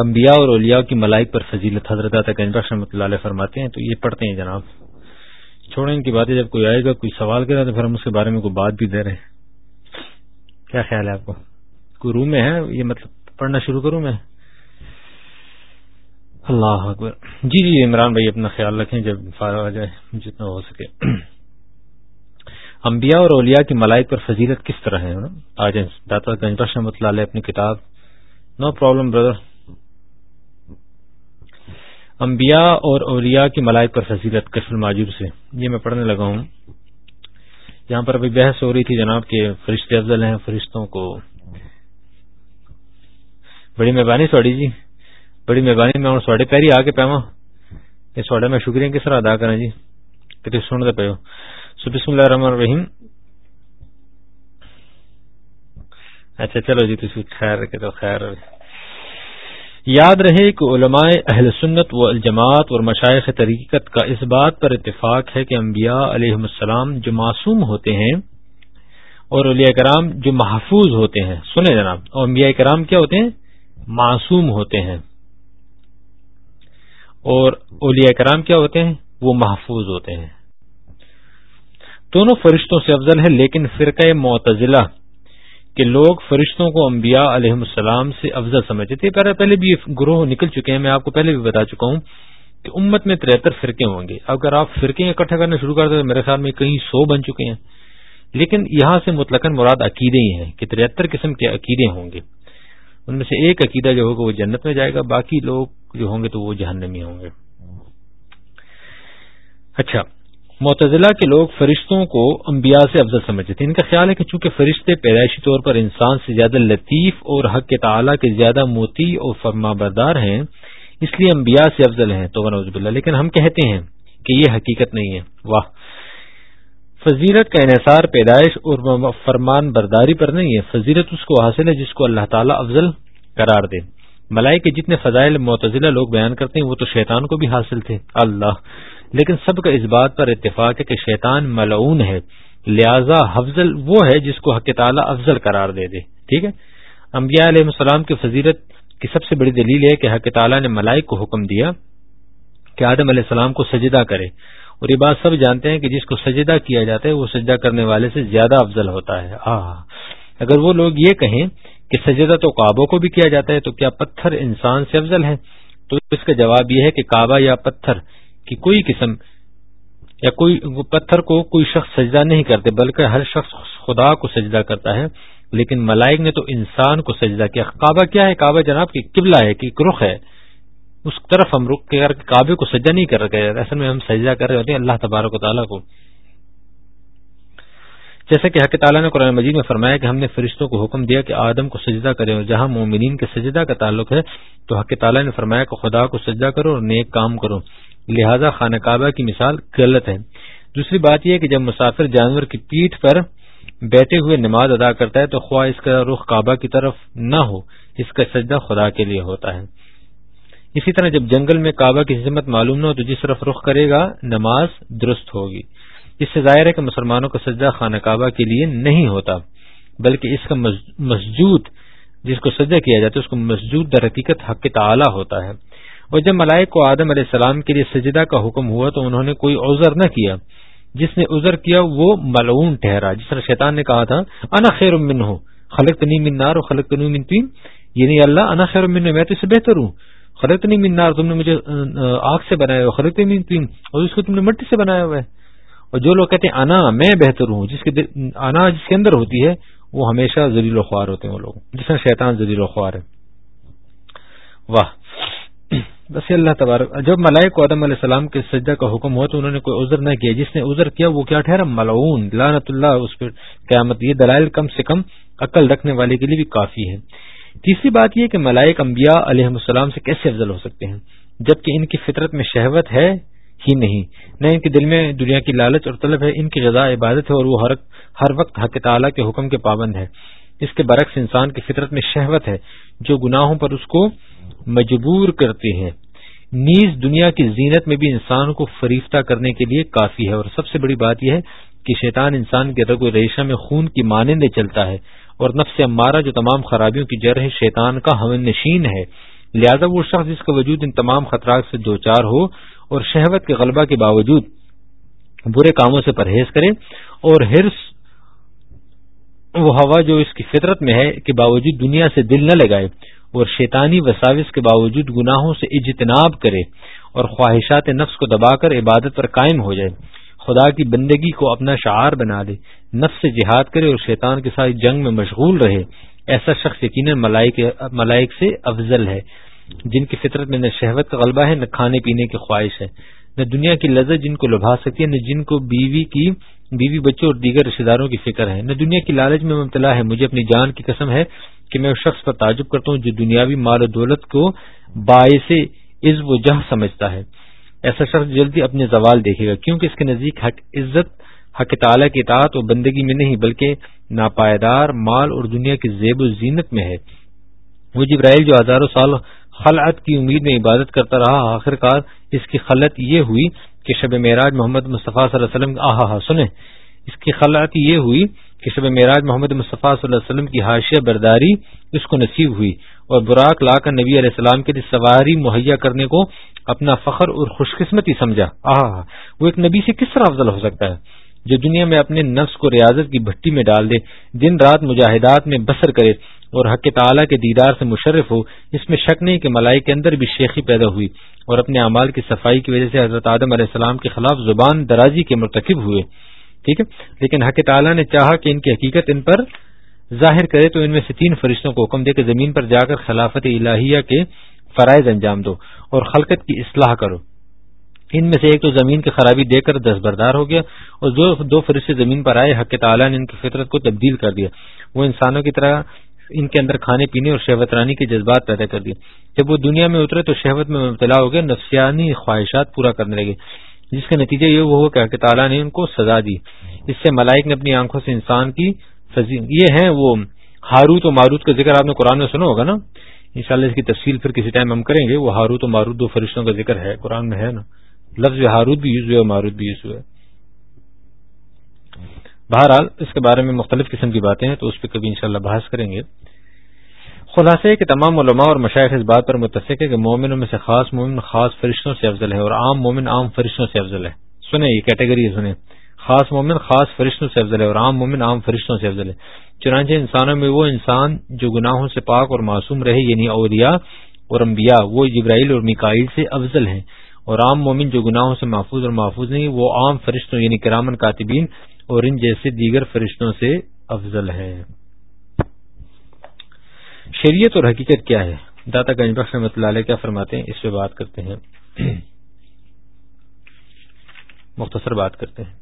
انبیاء اور اولیاء کی ملائک پر فضیلت حضرت رحمۃ اللہ علیہ فرماتے ہیں، تو یہ پڑھتے ہیں جناب۔ چھوڑیں ان کی باتیں، جب کوئی آئے گا، کوئی سوال کرے تو پھر ہم اس کے بارے میں کوئی بات بھی دے رہے ہیں۔ کیا خیال ہے آپ کو؟ کوئی روم میں ہے؟ یہ مطلب پڑھنا شروع کروں میں؟ اللہ اکبر۔ جی جی عمران بھائی، اپنا خیال رکھیں جب فارغ آ جائے جتنا ہو سکے۔ انبیاء اور اولیاء کی ملائک پر فضیلت کس طرح ہے؟ آ جائیں داتا گنج رحمۃ اللہ علیہ اپنی کتاب نو پرابلم بردر انبیاء اور اولیاء کی ملائک پر فضیلت، کشف الماجور سے۔ یہ میں پڑھنے لگا ہوں۔ یہاں پر ابھی بحث ہو رہی تھی جناب کے فرشتے افضل ہیں، فرشتوں کو۔ بڑی مہربانی سوڑی جی۔ بڑی مہربانی، میں سوڑے پیری آ کے پیما یہ سوڑے میں شکریہ کس طرح ادا کریں جی۔ کہ سن دے پے سو بسم اللہ الرحمن الرحیم۔ اچھا چلو جی تھی خیر تو خیر۔ یاد رہے کہ علماء اہل سنت و الجماعت اور مشائق طریقت کا اس بات پر اتفاق ہے کہ انبیاء علیہ السلام جو معصوم ہوتے ہیں اور اولیاء کرام جو محفوظ ہوتے ہیں۔ سنیں جناب اور انبیاء کرام کیا ہوتے ہیں؟ معصوم ہوتے ہیں۔ اور اولیاء کرام کیا ہوتے ہیں؟ وہ محفوظ ہوتے ہیں۔ دونوں فرشتوں سے افضل ہے، لیکن فرقہ معتزلہ کہ لوگ فرشتوں کو انبیاء علیہ السلام سے افضل سمجھتے تھے۔ پہلے بھی گروہ نکل چکے ہیں، میں آپ کو پہلے بھی بتا چکا ہوں کہ امت میں ترہتر فرقے ہوں گے۔ اگر آپ فرقے اکٹھا کرنا شروع کرتے تو میرے خیال میں کہیں سو بن چکے ہیں۔ لیکن یہاں سے مطلق مراد عقیدے ہی ہیں کہ ترہتر قسم کے عقیدے ہوں گے۔ ان میں سے ایک عقیدہ جو ہوگا وہ جنت میں جائے گا، باقی لوگ جو ہوں گے تو وہ جہنمی ہوں گے۔ اچھا معتزلہ کے لوگ فرشتوں کو انبیاء سے افضل سمجھتے تھے۔ ان کا خیال ہے کہ چونکہ فرشتے پیدائشی طور پر انسان سے زیادہ لطیف اور حق کے تعالی کے زیادہ موتی اور فرما بردار ہیں، اس لیے انبیاء سے افضل ہیں۔ تو اللہ لیکن ہم کہتے ہیں کہ یہ حقیقت نہیں ہے۔ واہ! فضیرت کا انحصار پیدائش اور فرمان برداری پر نہیں ہے۔ فضیرت اس کو حاصل ہے جس کو اللہ تعالیٰ افضل قرار دے۔ ملائی کے جتنے فضائل معتزلہ لوگ بیان کرتے ہیں، وہ تو شیطان کو بھی حاصل تھے۔ اللہ! لیکن سب کا اس بات پر اتفاق ہے کہ شیطان ملعون ہے۔ لہذا حفظل وہ ہے جس کو حق تعالیٰ افضل قرار دے دے۔ ٹھیک ہے؟ انبیاء علیہ السلام کی فضیرت کی سب سے بڑی دلیل ہے کہ حق تعالیٰ نے ملائک کو حکم دیا کہ آدم علیہ السلام کو سجدہ کرے۔ اور یہ بات سب جانتے ہیں کہ جس کو سجدہ کیا جاتا ہے، وہ سجدہ کرنے والے سے زیادہ افضل ہوتا ہے۔ اگر وہ لوگ یہ کہیں کہ سجدہ تو کعبوں کو بھی کیا جاتا ہے، تو کیا پتھر انسان سے افضل ہے تو اس کا جواب یہ ہے کہ کعبہ یا پتھر کی کوئی قسم یا کوئی پتھر کو کوئی شخص سجدہ نہیں کرتے، بلکہ ہر شخص خدا کو سجدہ کرتا ہے۔ لیکن ملائک نے تو انسان کو سجدہ کیا۔ کعبہ کیا ہے؟ کعبہ جناب کی قبلہ ہے کہ رخ ہے۔ اس طرف ہم رخ کر کعبے کو سجدہ نہیں کر رہے، اصل میں ہم سجدہ کر رہے ہوتے ہیں اللہ تبارک و تعالیٰ کو۔ جیسا کہ حق تعالیٰ نے قرآن مجید میں فرمایا کہ ہم نے فرشتوں کو حکم دیا کہ آدم کو سجدہ کرے اور جہاں مومنین کے سجدہ کا تعلق ہے، تو حق تعالیٰ نے فرمایا کہ خدا کو سجدہ کرو اور نیک کام کرو۔ لہذا خانہ کعبہ کی مثال غلط ہے۔ دوسری بات یہ کہ جب مسافر جانور کی پیٹھ پر بیٹھے ہوئے نماز ادا کرتا ہے تو خواہ اس کا رخ کعبہ کی طرف نہ ہو، اس کا سجدہ خدا کے لیے ہوتا ہے۔ اسی طرح جب جنگل میں کعبہ کی حزمت معلوم نہ ہو تو جس طرف رخ کرے گا، نماز درست ہوگی۔ اس سے ظاہر ہے کہ مسلمانوں کا سجدہ خانہ کعبہ کے لیے نہیں ہوتا، بلکہ اس کا مسجود، جس کو سجدہ کیا جاتا ہے، اس کو مسجود در حقیقت حق تعالی ہوتا ہے۔ اور جب ملائک کو آدم علیہ السلام کے لیے سجدہ کا حکم ہوا تو انہوں نے کوئی عذر نہ کیا۔ جس نے عذر کیا وہ ملعون ٹھہرا۔ جس طرح شیطان نے کہا تھا، انا خیر من ہو خلق تنی من نار خلق تنی من تین یعنی اللہ، انا خیر من میں تو اس سے بہتر ہوں۔ خلق تنی من نار، تم نے مجھے آگ سے بنایا ہوا خلق تنی من تین اور اس کو تم نے مٹی سے بنایا ہوا ہے۔ اور جو لوگ کہتے ہیں، انا، میں بہتر ہوں، جس کے انا جس کے اندر ہوتی ہے، وہ ہمیشہ زلیل و خوار ہوتے ہیں وہ لوگ۔ جس طرح شیطان زلیل و خوار ہے۔ واہ۔ بس اللہ تبارک جب ملائک کو آدم علیہ السلام کے سجدہ کا حکم ہوا تو انہوں نے کوئی عذر نہ کیا۔ جس نے عذر کیا وہ کیا ٹھہرا؟ ملعون۔ لانت اللہ اس پر قیامت یہ دلائل کم سے کم عقل رکھنے والے کے لیے بھی کافی ہے تیسری بات یہ کہ ملائک انبیاء علیہ السلام سے کیسے افضل ہو سکتے ہیں؟ جبکہ ان کی فطرت میں شہوت ہے ہی نہیں۔ نہ ان کے دل میں دنیا کی لالچ اور طلب ہے، ان کی غذا عبادت ہے اور وہ ہر وقت حق تعالیٰ کے حکم کے پابند ہے۔ اس کے برعکس انسان کی فطرت میں شہوت ہے۔ جو گناہوں پر اس کو مجبور کرتے ہیں۔ نیز دنیا کی زینت میں بھی انسان کو فریفتہ کرنے کے لیے کافی ہے۔ اور سب سے بڑی بات یہ ہے کہ شیطان انسان کے رگ و ریشہ میں خون کی مانند چلتا ہے۔ اور نفس امارہ جو تمام خرابیوں کی جڑ ہے، شیطان کا ہم نشین ہے۔ لہذا وہ شخص جس کا وجود ان تمام خطرات سے دو چار ہو اور شہوت کے غلبہ کے باوجود برے کاموں سے پرہیز کرے اور ہرس وہ ہوا جو اس کی فطرت میں ہے کہ باوجود دنیا سے دل نہ لگائے اور شیطانی وساوس کے باوجود گناہوں سے اجتناب کرے اور خواہشات نفس کو دبا کر عبادت پر قائم ہو جائے۔ خدا کی بندگی کو اپنا شعار بنا دے، نفس سے جہاد کرے اور شیطان کے ساتھ جنگ میں مشغول رہے۔ ایسا شخص یقیناً ملائک سے افضل ہے، جن کی فطرت میں نہ شہوت کا غلبہ ہے، نہ کھانے پینے کی خواہش ہے۔ نہ دنیا کی لذت جن کو لبھا سکتی ہے، نہ جن کو بیوی کی بیوی بچوں اور دیگر رشتے داروں کی فکر ہے۔ نہ دنیا کی لالچ میں مبتلا ہے، مجھے اپنی جان کی قسم ہے کہ میں اس شخص پر تعجب کرتا ہوں جو دنیاوی مال و دولت کو باعث عزب و جہ سمجھتا ہے۔ ایسا شخص جلدی اپنے زوال دیکھے گا، کیونکہ اس کے نزدیک حق عزت، حق تعالی کی اطاعت و بندگی میں نہیں، بلکہ ناپائیدار مال اور دنیا کی زیب و زینت میں ہے۔ وہ جبرائیل جو ہزاروں سال خلعت کی امید میں عبادت کرتا رہا آخر کار اس کی خلط یہ ہوئی کہ شب معراج محمد مصطفیٰ صلی اللہ علیہ وسلم آہا سنیں۔ اس کی خلعت یہ ہوئی کہ شب معراج محمد مصطفیٰ صلی اللہ علیہ وسلم کی حاشیہ برداری اس کو نصیب ہوئی اور براق لا کر نبی علیہ السلام کے لیے سواری مہیا کرنے کو اپنا فخر اور خوش قسمتی سمجھا آہا۔ وہ ایک نبی سے کس طرح افضل ہو سکتا ہے؟ جو دنیا میں اپنے نفس کو ریاضت کی بھٹی میں ڈال دے، دن رات مجاہدات میں بسر کرے اور حق تعالی کے دیدار سے مشرف ہو، اس میں شک نہیں کہ ملائی کے اندر بھی شیخی پیدا ہوئی اور اپنے اعمال کی صفائی کی وجہ سے حضرت آدم علیہ السلام کے خلاف زبان درازی کے مرتکب ہوئے۔ ٹھیک ہے؟ لیکن حق تعالی نے چاہا کہ ان کی حقیقت ان پر ظاہر کرے تو ان میں سے تین فرشتوں کو حکم دے کہ زمین پر جا کر خلافت الہیہ کے فرائض انجام دو اور خلقت کی اصلاح کرو۔ ان میں سے ایک تو زمین کی خرابی دے کر دستبردار ہو گیا اور جو دو فرشتے زمین پر آئے، حق تعالیٰ نے ان کی فطرت کو تبدیل کر دیا۔ وہ انسانوں کی طرح ان کے اندر کھانے پینے اور شہوت رانی کے جذبات پیدا کر دیے۔ جب وہ دنیا میں اترے تو شہوت میں مبتلا ہو گئے، نفسیانی خواہشات پورا کرنے لگے۔ جس کا نتیجہ یہ ہوا کہ تعالیٰ نے ان کو سزا دی۔ اس سے ملائک نے اپنی آنکھوں سے انسان کی یہ ہیں وہ ہاروت و ماروت کا ذکر آپ نے قرآن میں سنا ہوگا نا؟ انشاءاللہ اس کی تفصیل پھر کسی ٹائم ہم کریں گے۔ وہ ہاروت و ماروت دو فرشتوں کا ذکر ہے، قرآن میں ہے نا۔ لفظ ہارود بھی یوز ہوئے اور بھی یوز ہوئے۔ بہرحال، اس کے بارے میں مختلف قسم کی باتیں ہیں، تو اس پہ کبھی انشاءاللہ بحث کریں گے۔ خلاصے کہ تمام علماء اور مشائق اس بات پر متفق ہے کہ مومنوں میں سے خاص مومن خاص فرشتوں سے افضل ہے اور عام مومن عام فرشتوں سے افضل ہے۔ سنیں یہ کیٹیگری سنیں۔ خاص مومن خاص فرشتوں سے افضل ہے اور عام مومن عام فرشتوں سے افضل ہے۔ چنانچہ انسانوں میں وہ انسان جو گناہوں سے پاک اور معصوم رہے یعنی اولیاء اور انبیاء، وہ جبرائیل اور مکائل سے افضل ہیں۔ اور عام مومن جو گناہوں سے محفوظ اور محفوظ نہیں، وہ عام فرشتوں یعنی کرامن کاتبین اور ان جیسے دیگر فرشتوں سے افضل ہے شریعت اور حقیقت کیا ہے؟ داتا گنج بخش رحمۃ اللہ علیہ کیا فرماتے ہیں؟ اس پہ بات کرتے ہیں۔ مختصر بات کرتے ہیں۔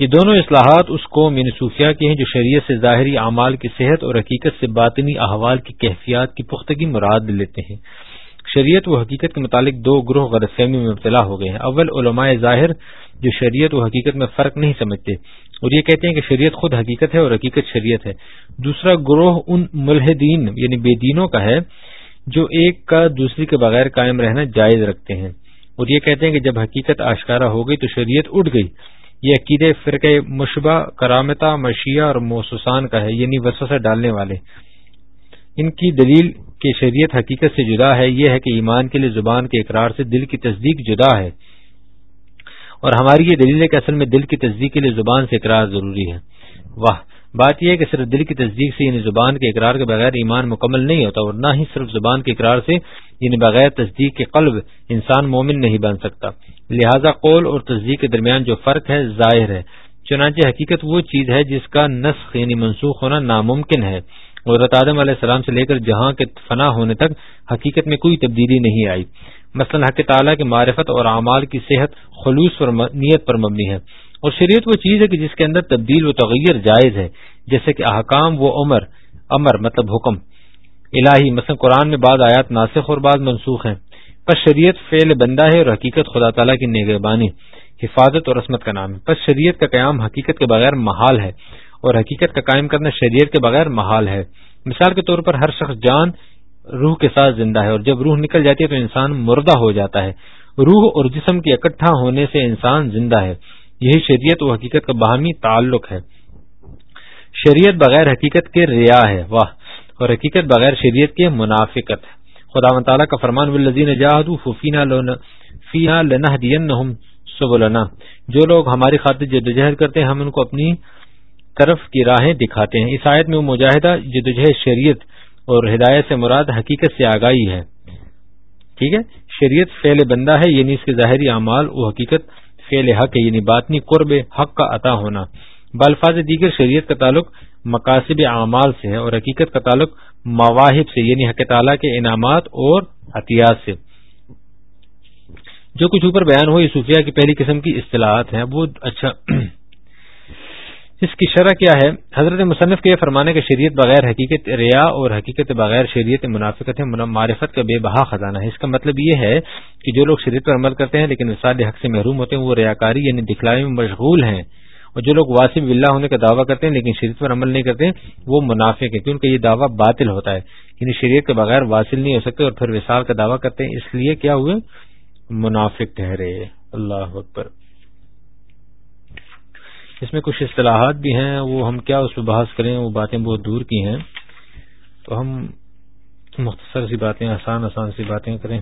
یہ دونوں اصلاحات اس قوم یعنی صوفیہ کی ہیں جو شریعت سے ظاہری اعمال کی صحت اور حقیقت سے باطنی احوال کی کیفیات کی پختگی مراد لیتے ہیں۔ شریعت و حقیقت کے متعلق دو گروہ غلط فہمی میں مبتلا ہو گئے ہیں۔ اول علماء ظاہر جو شریعت و حقیقت میں فرق نہیں سمجھتے اور یہ کہتے ہیں کہ شریعت خود حقیقت ہے اور حقیقت شریعت ہے۔ دوسرا گروہ ان ملحدین یعنی بے دینوں کا ہے جو ایک کا دوسری کے بغیر قائم رہنا جائز رکھتے ہیں۔ اور یہ کہتے ہیں کہ جب حقیقت آشکارا ہو گئی تو شریعت اٹھ گئی۔ یہ عقید فرقہ مشبہ کرامتا مشیہ اور موسسان کا ہے یعنی وسوسہ ڈالنے والے۔ ان کی دلیل کہ شریعت حقیقت سے جدا ہے، یہ ہے کہ ایمان کے لیے زبان کے اقرار سے دل کی تصدیق جدا ہے۔ اور ہماری یہ دلیل ہے کہ اصل میں دل کی تصدیق کے لیے زبان سے اقرار ضروری ہے۔ واہ، بات یہ ہے کہ صرف دل کی تصدیق سے یعنی زبان کے اقرار کے بغیر ایمان مکمل نہیں ہوتا اور نہ ہی صرف زبان کے اقرار سے یعنی بغیر تصدیق کے قلب انسان مومن نہیں بن سکتا۔ لہذا قول اور تصدیق کے درمیان جو فرق ہے، ظاہر ہے۔ چنانچہ حقیقت وہ چیز ہے جس کا نسخ یعنی منسوخ ہونا ناممکن ہے۔ حضرت آدم علیہ السلام سے لے کر جہاں کے فنا ہونے تک حقیقت میں کوئی تبدیلی نہیں آئی۔ مثلا حق تعالیٰ کے معرفت اور اعمال کی صحت خلوص اور نیت پر مبنی ہے۔ اور شریعت وہ چیز ہے کہ جس کے اندر تبدیل و تغیر جائز ہے، جیسے کہ احکام و عمر، امر مطلب حکم۔ الہی، مثلا قرآن میں بعض آیات ناسخ اور بعض منسوخ ہیں۔ پس شریعت فعل بندہ ہے اور حقیقت خدا تعالیٰ کی نگہبانی، حفاظت اور عصمت کا نام ہے۔ پس شریعت کا قیام حقیقت کے بغیر محال ہے۔ اور حقیقت کا قائم کرنا شریعت کے بغیر محال ہے۔ مثال کے طور پر ہر شخص جان روح کے ساتھ زندہ ہے اور جب روح نکل جاتی ہے تو انسان مردہ ہو جاتا ہے۔ روح اور جسم کے اکٹھا ہونے سے انسان زندہ ہے۔ یہی شریعت و حقیقت کا باہمی تعلق ہے۔ شریعت بغیر حقیقت کے ریا ہے۔ واہ! اور حقیقت بغیر شریعت کے منافقت ہے۔ خدا و تعالیٰ کا فرمان، والذین جاہدوا فینا لنہدینہم سبلنا۔ جو لوگ ہماری خاطر جدوجہد کرتے ہیں، ہم ان کو اپنی طرف کی راہیں دکھاتے ہیں۔ اس آیت میں وہ مجاہدہ جدوجہد شریعت اور ہدایت سے مراد حقیقت سے آگاہی ہے۔ ٹھیک ہے؟ شریعت فعل بندہ ہے یعنی اس کے ظاہری اعمال، وہ حقیقت فعل حق ہے یعنی باطنی قرب حق کا عطا ہونا۔ بالفاظ دیگر شریعت کا تعلق مقاصد اعمال سے ہے اور حقیقت کا تعلق مواہب سے یعنی حق تعالیٰ کے انعامات اور عطیات سے۔ جو کچھ اوپر بیان ہو یہ صوفیہ کی پہلی قسم کی اصطلاحات ہیں، وہ اچھا اس کی شرح کیا ہے، حضرت مصنف کے فرمانے کے شریعت بغیر حقیقت ریا اور حقیقت بغیر شریعت منافقت معرفت کا بے بہا خزانہ ہے۔ اس کا مطلب یہ ہے کہ جو لوگ شریعت پر عمل کرتے ہیں، لیکن وساد حق سے محروم ہوتے ہیں، وہ ریاکاری یعنی دکھلائی میں مشغول ہیں۔ اور جو لوگ واسف اللہ ہونے کا دعویٰ کرتے ہیں، لیکن شریعت پر عمل نہیں کرتے، وہ منافق ہے کیونکہ یہ دعویٰ باطل ہوتا ہے۔ یعنی شریعت کے بغیر واصل نہیں ہو سکتے اور پھر وصال کا دعویٰ کرتے ہیں۔ اس لیے کیا ہوئے؟ منافق ٹھہرے۔ اللہ اکبر۔ اس میں کچھ اصطلاحات بھی ہیں، وہ ہم کیا اس پہ بحث کریں، وہ باتیں بہت دور کی ہیں۔ تو ہم مختصر سی باتیں، آسان آسان سی باتیں کریں۔